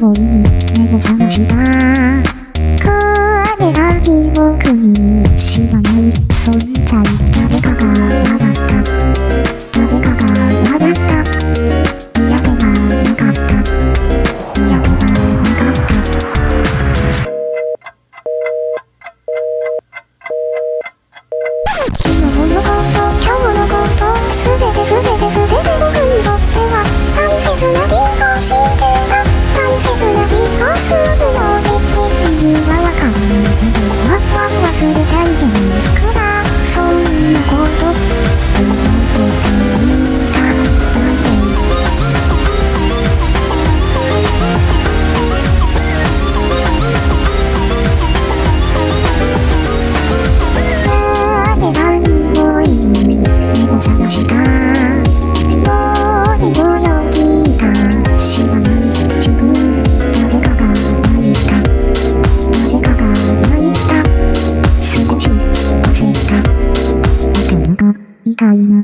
后，你你开过房的回答。Kalina.